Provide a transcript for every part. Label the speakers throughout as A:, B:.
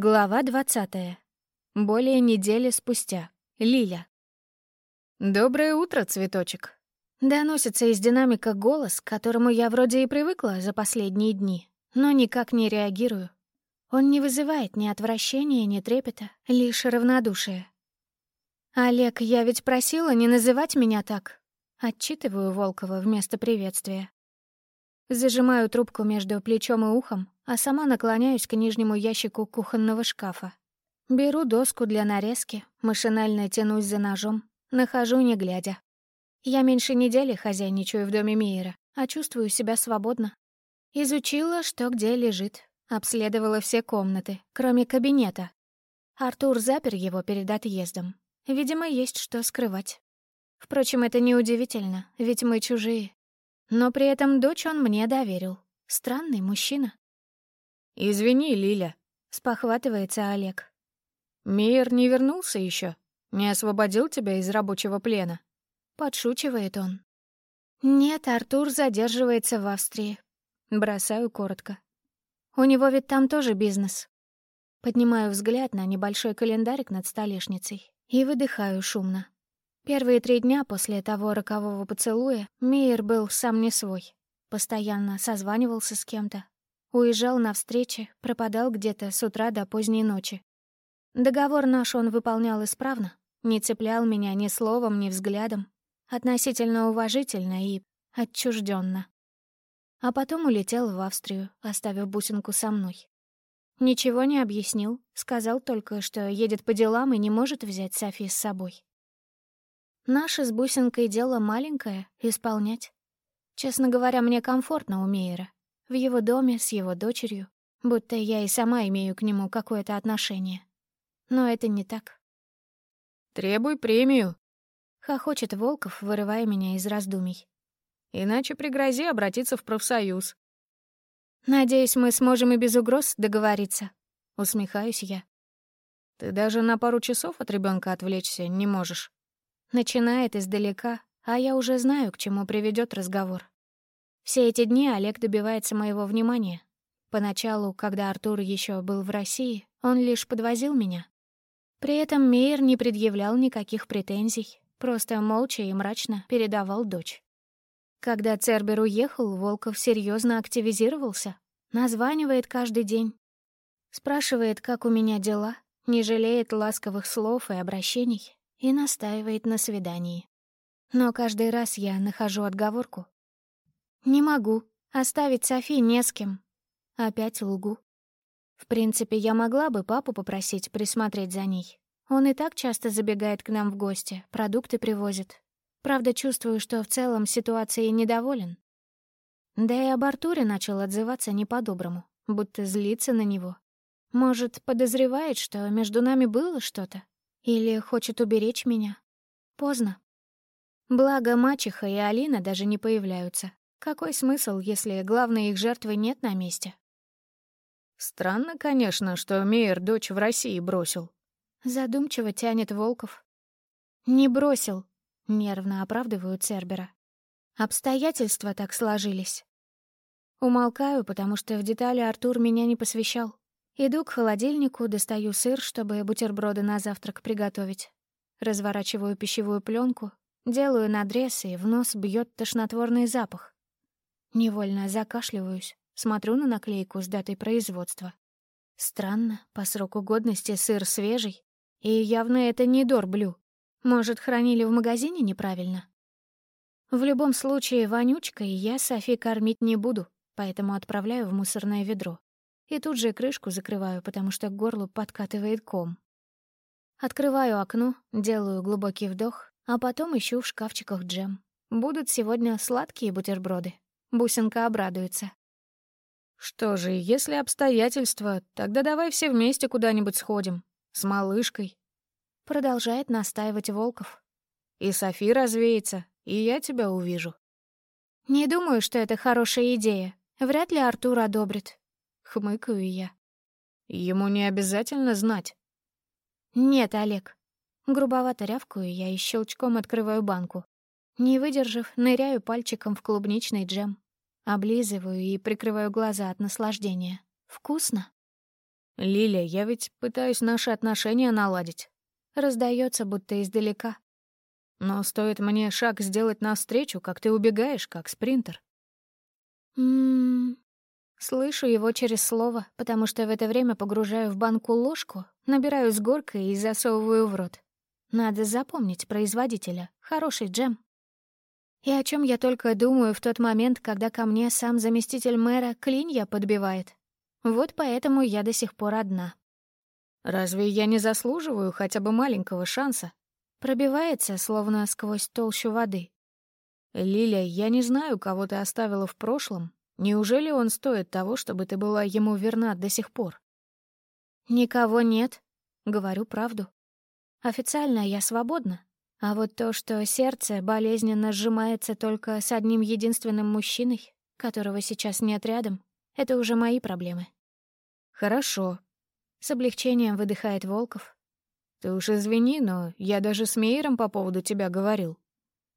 A: Глава двадцатая. Более недели спустя. Лиля. «Доброе утро, цветочек!» Доносится из динамика голос, к которому я вроде и привыкла за последние дни, но никак не реагирую. Он не вызывает ни отвращения, ни трепета, лишь равнодушие. «Олег, я ведь просила не называть меня так!» Отчитываю Волкова вместо приветствия. Зажимаю трубку между плечом и ухом, а сама наклоняюсь к нижнему ящику кухонного шкафа. Беру доску для нарезки, машинально тянусь за ножом, нахожу не глядя. Я меньше недели хозяйничаю в доме Мейера, а чувствую себя свободно. Изучила, что где лежит, обследовала все комнаты, кроме кабинета. Артур запер его перед отъездом. Видимо, есть что скрывать. Впрочем, это неудивительно, ведь мы чужие. Но при этом дочь он мне доверил. Странный мужчина.
B: «Извини, Лиля», — спохватывается Олег. «Мейер не вернулся еще? Не освободил тебя из рабочего плена?»
A: Подшучивает он. «Нет, Артур задерживается в Австрии». Бросаю коротко. «У него ведь там тоже бизнес». Поднимаю взгляд на небольшой календарик над столешницей и выдыхаю шумно. Первые три дня после того рокового поцелуя Мейер был сам не свой. Постоянно созванивался с кем-то, Уезжал на встречи, пропадал где-то с утра до поздней ночи. Договор наш он выполнял исправно, не цеплял меня ни словом, ни взглядом, относительно уважительно и отчужденно. А потом улетел в Австрию, оставив бусинку со мной. Ничего не объяснил, сказал только, что едет по делам и не может взять Софи с собой. Наше с бусинкой дело маленькое — исполнять. Честно говоря, мне комфортно у Мейера в его доме с его дочерью, будто я и сама имею к нему какое-то отношение. Но это не так.
B: «Требуй премию», —
A: хохочет Волков, вырывая меня из раздумий.
B: «Иначе пригрози обратиться в профсоюз».
A: «Надеюсь, мы сможем и без угроз договориться», — усмехаюсь я.
B: «Ты даже на пару часов от ребенка отвлечься не можешь».
A: Начинает издалека, а я уже знаю, к чему приведет разговор. Все эти дни Олег добивается моего внимания. Поначалу, когда Артур еще был в России, он лишь подвозил меня. При этом Мейер не предъявлял никаких претензий, просто молча и мрачно передавал дочь. Когда Цербер уехал, Волков серьезно активизировался, названивает каждый день. Спрашивает, как у меня дела, не жалеет ласковых слов и обращений и настаивает на свидании. Но каждый раз я нахожу отговорку, «Не могу. Оставить Софи не с кем». Опять лгу. В принципе, я могла бы папу попросить присмотреть за ней. Он и так часто забегает к нам в гости, продукты привозит. Правда, чувствую, что в целом ситуацией недоволен. Да и об Артуре начал отзываться не по-доброму, будто злиться на него. Может, подозревает, что между нами было что-то? Или хочет уберечь меня? Поздно. Благо, мачеха и Алина даже не появляются. Какой смысл, если главной их жертвы нет на месте?
B: Странно, конечно, что Мейер дочь в России бросил.
A: Задумчиво тянет Волков. Не бросил, нервно оправдываю Цербера. Обстоятельства так сложились. Умолкаю, потому что в детали Артур меня не посвящал. Иду к холодильнику, достаю сыр, чтобы бутерброды на завтрак приготовить. Разворачиваю пищевую пленку, делаю надрез, и в нос бьет тошнотворный запах. Невольно закашливаюсь, смотрю на наклейку с датой производства. Странно, по сроку годности сыр свежий, и явно это не дорблю. Может, хранили в магазине неправильно? В любом случае, вонючкой я Софи кормить не буду, поэтому отправляю в мусорное ведро. И тут же крышку закрываю, потому что к горлу подкатывает ком. Открываю окно, делаю глубокий вдох, а потом ищу в шкафчиках джем. Будут сегодня сладкие бутерброды. Бусинка обрадуется.
B: «Что же, если обстоятельства, тогда давай все вместе куда-нибудь сходим. С малышкой».
A: Продолжает настаивать Волков.
B: «И Софи развеется, и я тебя увижу».
A: «Не думаю, что это хорошая идея. Вряд ли Артур одобрит». Хмыкаю я.
B: «Ему не обязательно знать».
A: «Нет, Олег». Грубовато рявкую я и щелчком открываю банку. Не выдержав, ныряю пальчиком в клубничный джем. Облизываю и прикрываю глаза от наслаждения. Вкусно.
B: «Лиля, я ведь пытаюсь наши отношения наладить».
A: Раздается, будто издалека.
B: Но стоит мне шаг сделать навстречу, как ты убегаешь, как спринтер.
A: Ммм... Слышу его через слово, потому что в это время погружаю в банку ложку, набираю с горкой и засовываю в рот. Надо запомнить производителя. Хороший джем. И о чем я только думаю в тот момент, когда ко мне сам заместитель мэра клинья подбивает. Вот поэтому я до сих пор одна.
B: Разве я не заслуживаю хотя бы маленького шанса?
A: Пробивается, словно сквозь толщу воды.
B: Лиля, я не знаю, кого ты оставила в прошлом. Неужели он стоит того, чтобы ты была ему верна до сих пор?
A: Никого нет. Говорю правду. Официально я свободна. А вот то, что сердце болезненно сжимается только с одним единственным мужчиной, которого сейчас нет рядом, это уже мои проблемы.
B: Хорошо.
A: С облегчением выдыхает Волков.
B: Ты уж извини, но я даже с Мейером по поводу тебя говорил.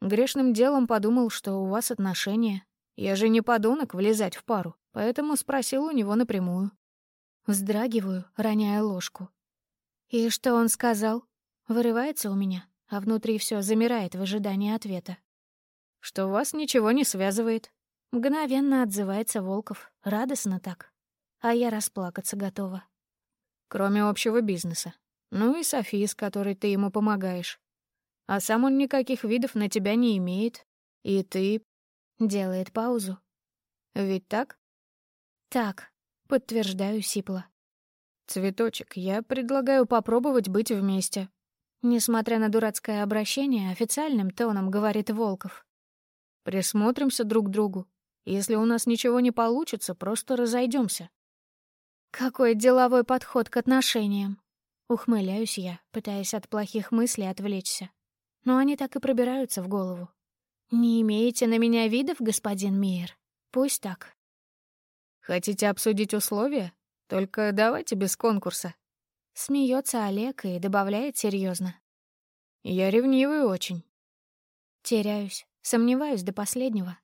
B: Грешным делом подумал, что у вас отношения. Я же не подонок влезать в пару, поэтому спросил у него напрямую.
A: Вздрагиваю, роняя ложку. И что он сказал? Вырывается у меня а внутри все замирает в ожидании ответа.
B: «Что вас ничего не связывает?»
A: Мгновенно отзывается Волков, радостно так. А я расплакаться готова.
B: Кроме общего бизнеса. Ну и Софии, с которой ты ему помогаешь. А сам он никаких видов на тебя не имеет. И ты...
A: Делает паузу.
B: Ведь так?
A: Так, подтверждаю сипло.
B: Цветочек, я предлагаю попробовать быть вместе.
A: Несмотря на дурацкое обращение, официальным тоном говорит Волков.
B: «Присмотримся друг к другу. Если у нас ничего не получится, просто разойдемся.
A: «Какой деловой подход к отношениям!» Ухмыляюсь я, пытаясь от плохих мыслей отвлечься. Но они так и пробираются в голову. «Не имеете на меня видов, господин Мейер? Пусть так».
B: «Хотите обсудить условия? Только давайте без конкурса»,
A: Смеется Олег и добавляет серьезно.
B: «Я ревнивый очень».
A: Теряюсь, сомневаюсь до последнего.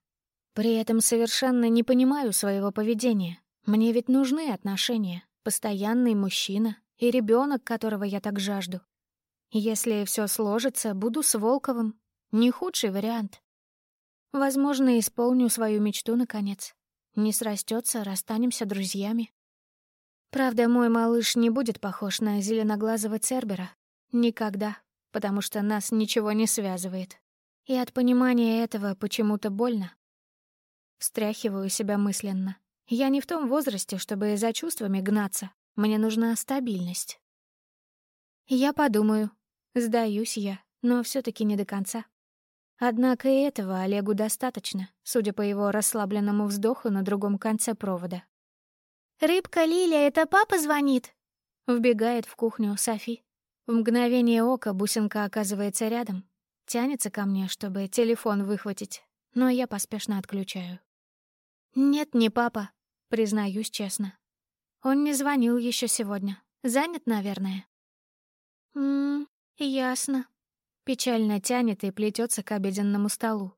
A: При этом совершенно не понимаю своего поведения. Мне ведь нужны отношения, постоянный мужчина и ребенок, которого я так жажду. Если все сложится, буду с Волковым. Не худший вариант. Возможно, исполню свою мечту наконец. Не срастется, расстанемся друзьями. Правда, мой малыш не будет похож на зеленоглазого Цербера. Никогда, потому что нас ничего не связывает. И от понимания этого почему-то больно. Встряхиваю себя мысленно. Я не в том возрасте, чтобы за чувствами гнаться. Мне нужна стабильность. Я подумаю. Сдаюсь я, но все таки не до конца. Однако и этого Олегу достаточно, судя по его расслабленному вздоху на другом конце провода. «Рыбка Лиля, это папа звонит?» Вбегает в кухню Софи. В мгновение ока бусинка оказывается рядом. Тянется ко мне, чтобы телефон выхватить, но я поспешно отключаю. «Нет, не папа», признаюсь честно. Он не звонил еще сегодня. Занят, наверное. «Ммм, ясно». Печально тянет и плетется к обеденному столу.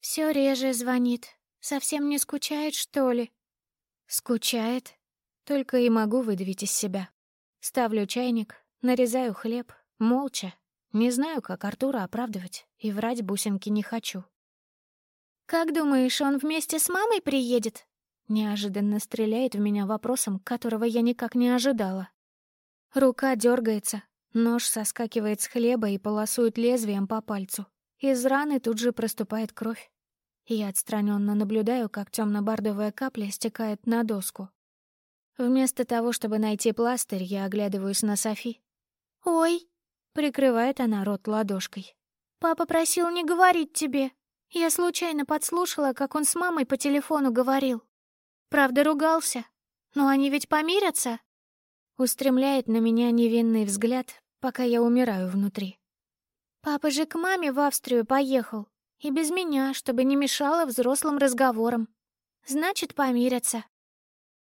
A: Все реже звонит. Совсем не скучает, что ли?» Скучает. Только и могу выдавить из себя. Ставлю чайник, нарезаю хлеб, молча. Не знаю, как Артура оправдывать, и врать бусинки не хочу. «Как думаешь, он вместе с мамой приедет?» Неожиданно стреляет в меня вопросом, которого я никак не ожидала. Рука дергается, нож соскакивает с хлеба и полосует лезвием по пальцу. Из раны тут же проступает кровь. Я отстраненно наблюдаю, как темно-бордовая капля стекает на доску. Вместо того, чтобы найти пластырь, я оглядываюсь на Софи. «Ой!» — прикрывает она рот ладошкой. «Папа просил не говорить тебе. Я случайно подслушала, как он с мамой по телефону говорил. Правда, ругался. Но они ведь помирятся?» Устремляет на меня невинный взгляд, пока я умираю внутри. «Папа же к маме в Австрию поехал. И без меня, чтобы не мешало взрослым разговорам. Значит, помирятся.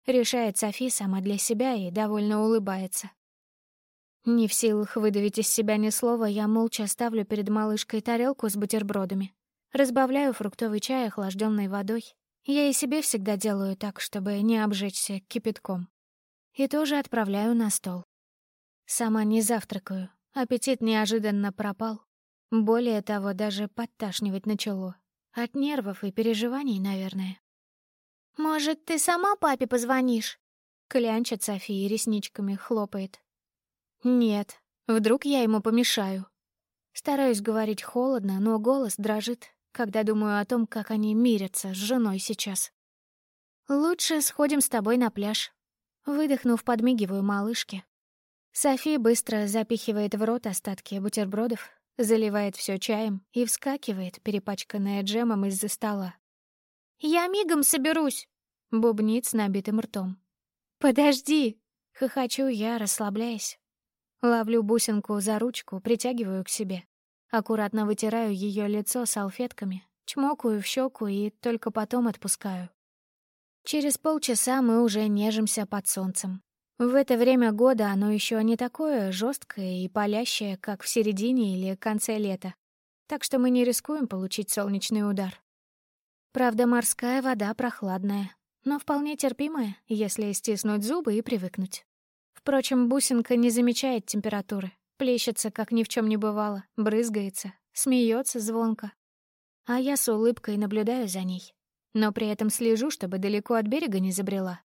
A: Решает Софи сама для себя и довольно улыбается. Не в силах выдавить из себя ни слова, я молча ставлю перед малышкой тарелку с бутербродами. Разбавляю фруктовый чай охлажденной водой. Я и себе всегда делаю так, чтобы не обжечься кипятком. и тоже отправляю на стол. Сама не завтракаю, аппетит неожиданно пропал. Более того, даже подташнивать начало. От нервов и переживаний, наверное. «Может, ты сама папе позвонишь?» Клянчит София ресничками, хлопает. «Нет, вдруг я ему помешаю». Стараюсь говорить холодно, но голос дрожит, когда думаю о том, как они мирятся с женой сейчас. «Лучше сходим с тобой на пляж». Выдохнув, подмигиваю малышке. София быстро запихивает в рот остатки бутербродов, заливает все чаем и вскакивает, перепачканная джемом из-за стола. «Я мигом соберусь!» — бубнит с набитым ртом. «Подожди!» — хохочу я, расслабляясь. Ловлю бусинку за ручку, притягиваю к себе. Аккуратно вытираю ее лицо салфетками, чмокаю в щеку и только потом отпускаю. Через полчаса мы уже нежимся под солнцем. В это время года оно еще не такое жесткое и палящее, как в середине или конце лета. Так что мы не рискуем получить солнечный удар. Правда, морская вода прохладная, но вполне терпимая, если стиснуть зубы и привыкнуть. Впрочем, бусинка не замечает температуры, плещется, как ни в чем не бывало, брызгается, смеется звонко. А я с улыбкой наблюдаю за ней, но при этом слежу, чтобы далеко от берега не забрела.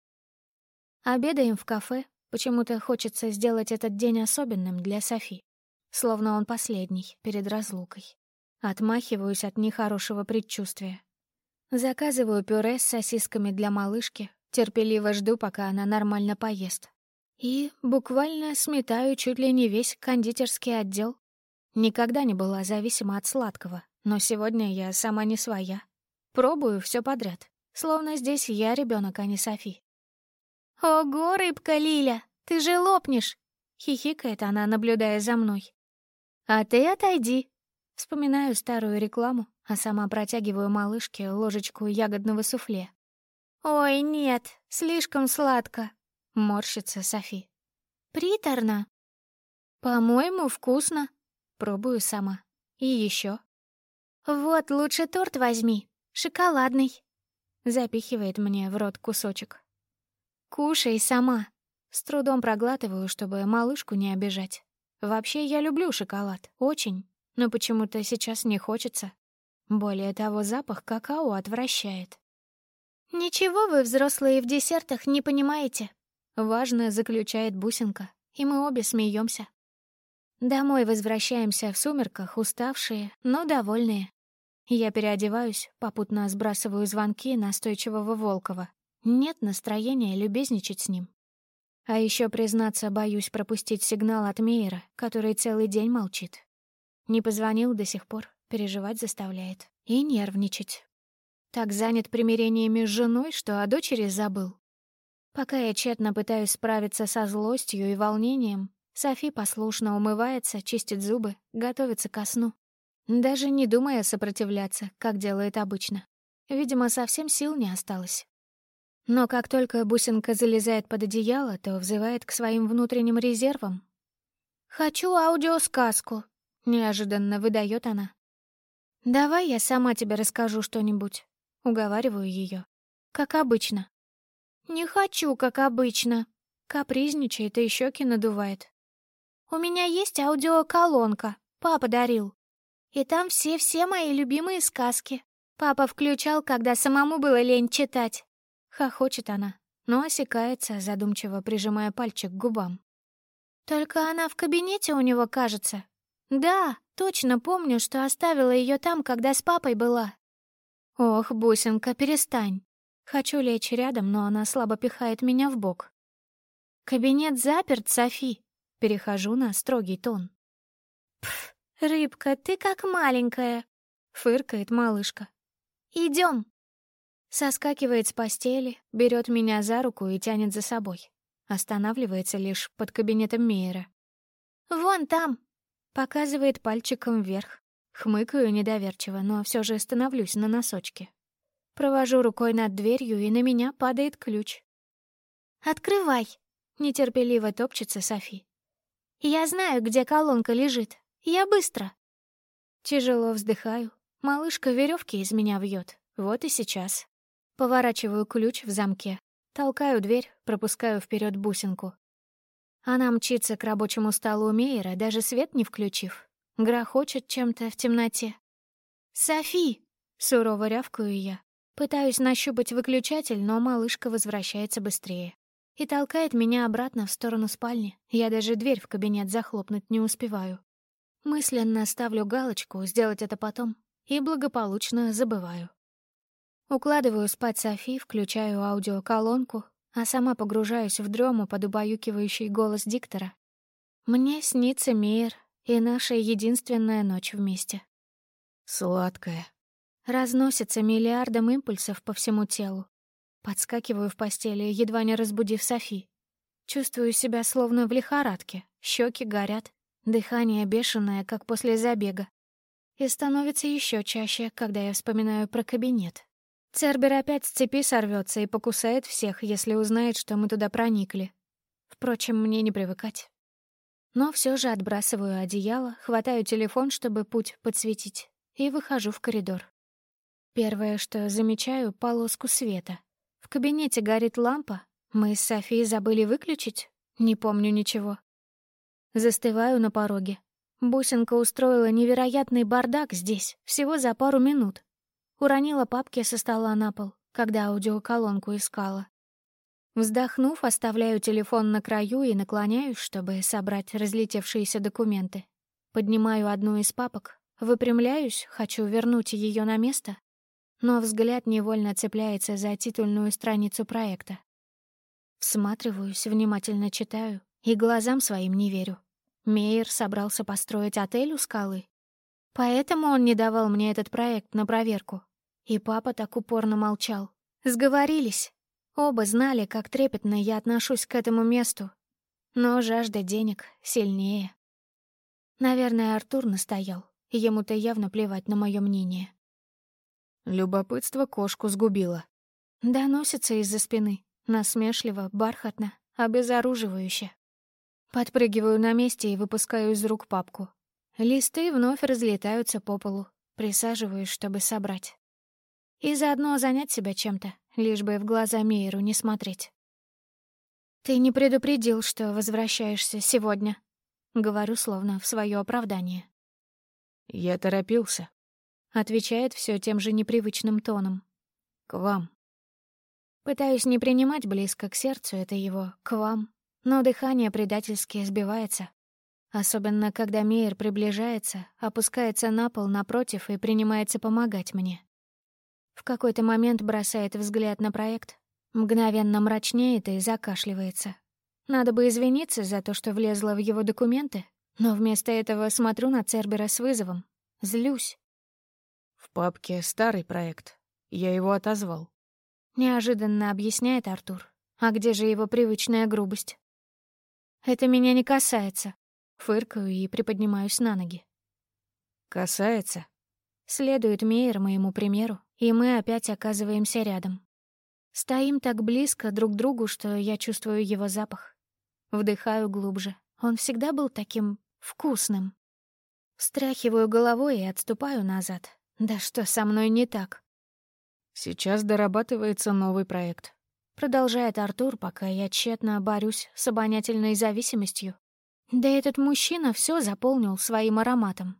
A: Обедаем в кафе. Почему-то хочется сделать этот день особенным для Софи. Словно он последний, перед разлукой. Отмахиваюсь от нехорошего предчувствия. Заказываю пюре с сосисками для малышки, терпеливо жду, пока она нормально поест. И буквально сметаю чуть ли не весь кондитерский отдел. Никогда не была зависима от сладкого, но сегодня я сама не своя. Пробую все подряд, словно здесь я ребенок, а не Софи. «Ого, рыбка Лиля, ты же лопнешь!» — хихикает она, наблюдая за мной. «А ты отойди!» Вспоминаю старую рекламу, а сама протягиваю малышке ложечку ягодного суфле. «Ой, нет, слишком сладко!» — морщится Софи. «Приторно!» «По-моему, вкусно!» — пробую сама. «И еще. «Вот, лучше торт возьми, шоколадный!» — запихивает мне в рот кусочек. «Кушай сама». С трудом проглатываю, чтобы малышку не обижать. Вообще, я люблю шоколад. Очень. Но почему-то сейчас не хочется. Более того, запах какао отвращает. «Ничего вы, взрослые, в десертах не понимаете», — важно заключает бусинка, и мы обе смеемся. Домой возвращаемся в сумерках, уставшие, но довольные. Я переодеваюсь, попутно сбрасываю звонки настойчивого Волкова. Нет настроения любезничать с ним. А еще, признаться, боюсь пропустить сигнал от Мейера, который целый день молчит. Не позвонил до сих пор, переживать заставляет. И нервничать. Так занят примирениями с женой, что о дочери забыл. Пока я тщетно пытаюсь справиться со злостью и волнением, Софи послушно умывается, чистит зубы, готовится ко сну. Даже не думая сопротивляться, как делает обычно. Видимо, совсем сил не осталось. Но как только бусинка залезает под одеяло, то взывает к своим внутренним резервам. «Хочу аудиосказку», — неожиданно выдает она. «Давай я сама тебе расскажу что-нибудь», — уговариваю ее. «Как обычно». «Не хочу, как обычно», — капризничает и щеки надувает. «У меня есть аудиоколонка, папа дарил. И там все-все мои любимые сказки. Папа включал, когда самому было лень читать. Хохочет она, но осекается, задумчиво прижимая пальчик к губам. «Только она в кабинете у него, кажется. Да, точно помню, что оставила ее там, когда с папой была». «Ох, бусинка, перестань. Хочу лечь рядом, но она слабо пихает меня в бок. «Кабинет заперт, Софи!» Перехожу на строгий тон. «Пф, рыбка, ты как маленькая!» — фыркает малышка. Идем. Соскакивает с постели, берет меня за руку и тянет за собой. Останавливается лишь под кабинетом Мейера. «Вон там!» Показывает пальчиком вверх. Хмыкаю недоверчиво, но все же становлюсь на носочки. Провожу рукой над дверью, и на меня падает ключ. «Открывай!» — нетерпеливо топчется Софи. «Я знаю, где колонка лежит. Я быстро!» Тяжело вздыхаю. Малышка веревки из меня вьет. Вот и сейчас. Поворачиваю ключ в замке. Толкаю дверь, пропускаю вперед бусинку. Она мчится к рабочему столу Мейера, даже свет не включив. Грохочет чем-то в темноте. «Софи!» — сурово рявкаю я. Пытаюсь нащупать выключатель, но малышка возвращается быстрее. И толкает меня обратно в сторону спальни. Я даже дверь в кабинет захлопнуть не успеваю. Мысленно ставлю галочку «сделать это потом» и благополучно забываю. Укладываю спать Софи, включаю аудиоколонку, а сама погружаюсь в дрему под убаюкивающий голос диктора. Мне снится мир и наша единственная ночь вместе.
B: Сладкая.
A: Разносится миллиардом импульсов по всему телу. Подскакиваю в постели, едва не разбудив Софи. Чувствую себя словно в лихорадке, щеки горят, дыхание бешеное, как после забега. И становится еще чаще, когда я вспоминаю про кабинет. Цербер опять с цепи сорвется и покусает всех, если узнает, что мы туда проникли. Впрочем, мне не привыкать. Но все же отбрасываю одеяло, хватаю телефон, чтобы путь подсветить, и выхожу в коридор. Первое, что замечаю — полоску света. В кабинете горит лампа. Мы с Софией забыли выключить? Не помню ничего. Застываю на пороге. Бусинка устроила невероятный бардак здесь, всего за пару минут. Уронила папки со стола на пол, когда аудиоколонку искала. Вздохнув, оставляю телефон на краю и наклоняюсь, чтобы собрать разлетевшиеся документы. Поднимаю одну из папок, выпрямляюсь, хочу вернуть ее на место, но взгляд невольно цепляется за титульную страницу проекта. Всматриваюсь, внимательно читаю и глазам своим не верю. Мейер собрался построить отель у скалы. Поэтому он не давал мне этот проект на проверку. И папа так упорно молчал. Сговорились. Оба знали, как трепетно я отношусь к этому месту. Но жажда денег сильнее. Наверное, Артур настоял. Ему-то явно плевать на мое мнение.
B: Любопытство кошку сгубило.
A: Доносится из-за спины. Насмешливо, бархатно, обезоруживающе. Подпрыгиваю на месте и выпускаю из рук папку. Листы вновь разлетаются по полу. Присаживаюсь, чтобы собрать. И заодно занять себя чем-то, лишь бы в глаза Мейеру не смотреть. «Ты не предупредил, что возвращаешься сегодня», — говорю словно в свое оправдание.
B: «Я торопился», — отвечает все тем же непривычным тоном. «К вам».
A: Пытаюсь не принимать близко к сердцу это его «к вам», но дыхание предательски сбивается, Особенно, когда Мейер приближается, опускается на пол напротив и принимается помогать мне. В какой-то момент бросает взгляд на проект, мгновенно мрачнеет и закашливается. Надо бы извиниться за то, что влезла в его документы, но вместо этого смотрю на Цербера с вызовом. Злюсь.
B: «В папке старый проект. Я его отозвал».
A: Неожиданно объясняет Артур. А где же его привычная грубость? «Это меня не касается», Фыркаю и приподнимаюсь на ноги.
B: «Касается?»
A: Следует Мейер моему примеру, и мы опять оказываемся рядом. Стоим так близко друг к другу, что я чувствую его запах. Вдыхаю глубже. Он всегда был таким вкусным. Встряхиваю головой и отступаю назад. Да что со мной не так?
B: Сейчас дорабатывается новый проект.
A: Продолжает Артур, пока я тщетно борюсь с обонятельной зависимостью. Да этот мужчина все заполнил своим ароматом.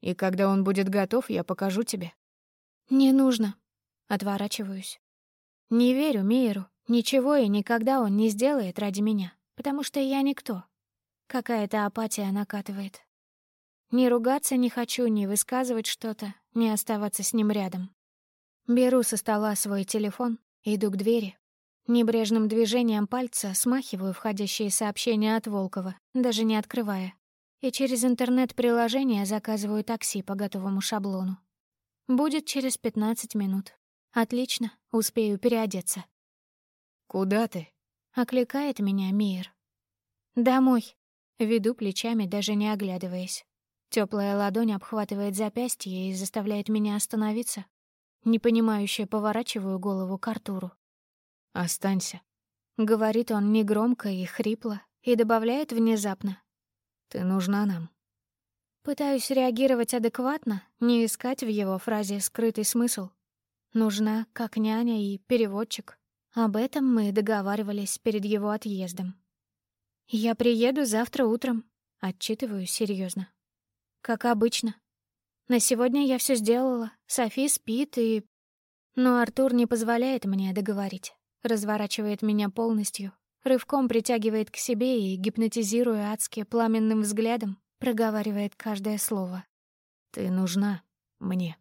B: И когда он будет готов, я покажу тебе.
A: Не нужно. Отворачиваюсь. Не верю Мейеру. Ничего и никогда он не сделает ради меня, потому что я никто. Какая-то апатия накатывает. Ни ругаться не хочу, ни высказывать что-то, ни оставаться с ним рядом. Беру со стола свой телефон, иду к двери, Небрежным движением пальца смахиваю входящие сообщения от Волкова, даже не открывая. И через интернет-приложение заказываю такси по готовому шаблону. Будет через 15 минут. Отлично, успею переодеться.
B: «Куда ты?»
A: — окликает меня Мир. «Домой». Веду плечами, даже не оглядываясь. Теплая ладонь обхватывает запястье и заставляет меня остановиться. Непонимающе поворачиваю голову к Артуру.
B: «Останься», —
A: говорит он негромко и хрипло, и добавляет внезапно.
B: «Ты нужна нам».
A: Пытаюсь реагировать адекватно, не искать в его фразе скрытый смысл. Нужна, как няня и переводчик. Об этом мы договаривались перед его отъездом. «Я приеду завтра утром», — отчитываю серьезно. «Как обычно. На сегодня я все сделала. Софи спит и...» Но Артур не позволяет мне договорить. Разворачивает меня полностью, рывком притягивает к себе и, гипнотизируя адски пламенным взглядом, проговаривает каждое слово.
B: «Ты нужна мне».